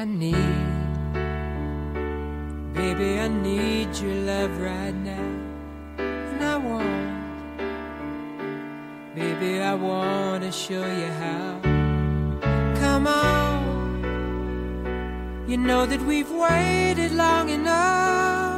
I need. Baby, I need your love right now. And I want, baby, I want to show you how. Come on. You know that we've waited long enough,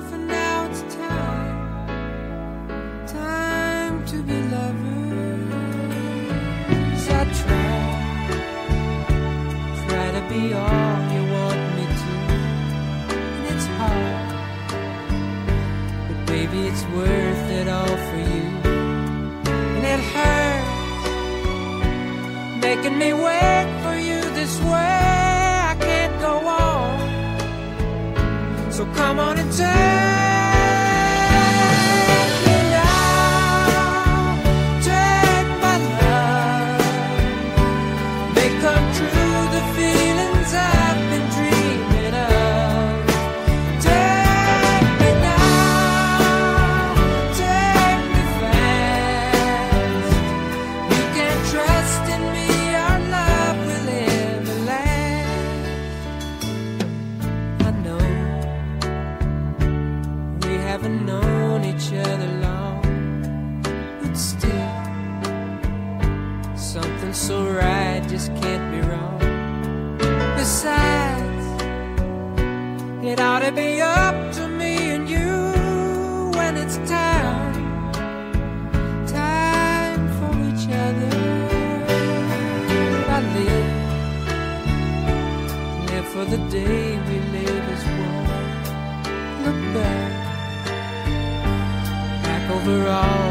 Baby, it's worth it all for you, and it hurts making me wait for you this way. I can't go on. So come on and take Besides, it ought to be up to me and you when it's time time for each other. I live, live for the day we live as one. Look back, back over all